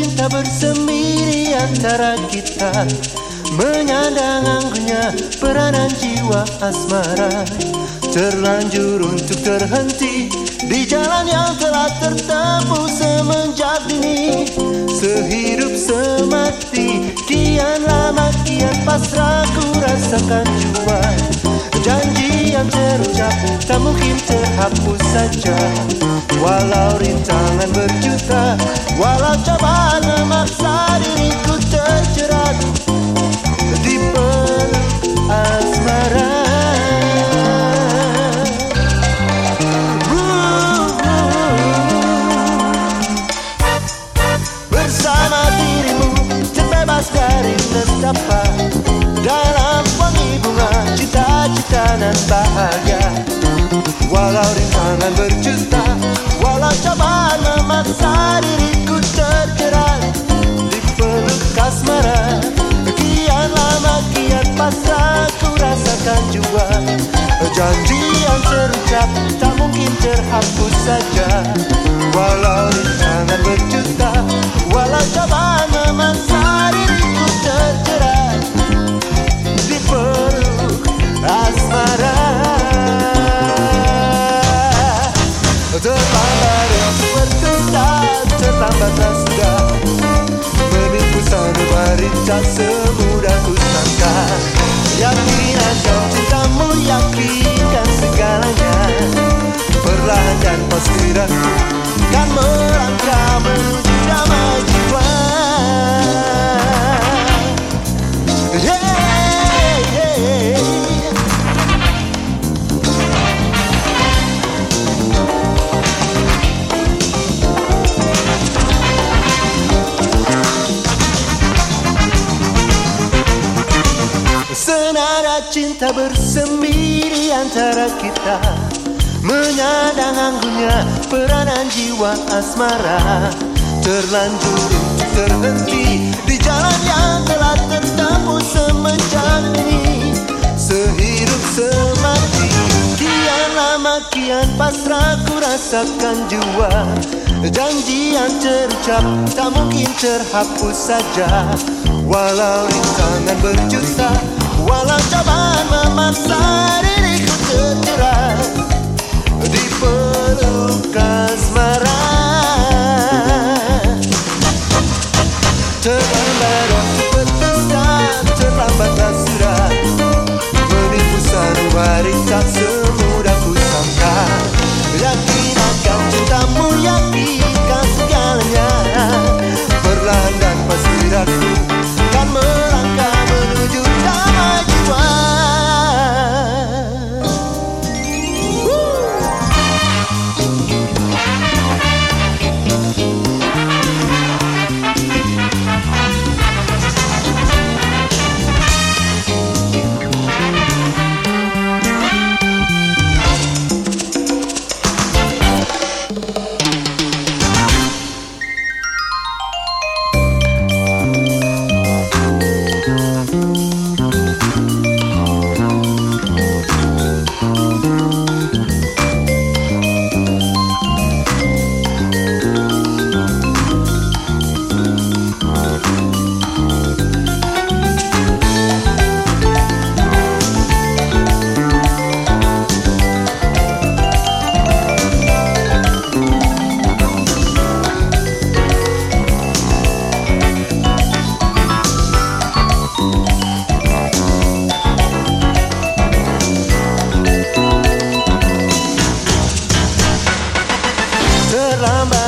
Cinta di antara kita. Menyandang anggunnya peranan jiwa asmara. Terlanjur untuk terhenti Di jalan yang telah tertempuh semenjak dini. Sehidup semati Kian lama kian pasrah ku rasakan Janji yang terucap tak mungkin terhapus saja. Walau rintangan berjuta Walau cobaan memaksa diriku terjerat Di asmara Bersama dirimu terbebas dari nestapa dan bahagia Walau rintangan berjuta Walau cobaan memaksa diriku terjerat. Di peluk asmara Kian lama kian pasrah ku rasakan jua. Janji yang terucap tak mungkin terhapus saja. Walau rintangan berjuta Terlambat yang berdusta Terlambatlah sudah Menipu sanubari tak semudah ku sangka. Yakin akan cintamu yakinkan segalanya. Perlahan dan pasti aku Kan melangkah cinta bersemi di antara kita. Menyandang anggunnya peranan jiwa asmara. Terlanjur terhenti Di jalan yang telah tertempuh semenjak ini. Sehidup semati Kian lama kian pasrah ku rasakan jua Janji yang terucap tak mungkin terhapus saja. Walau rintangan berjuta Walau cobaan memaksa diriku Terlambat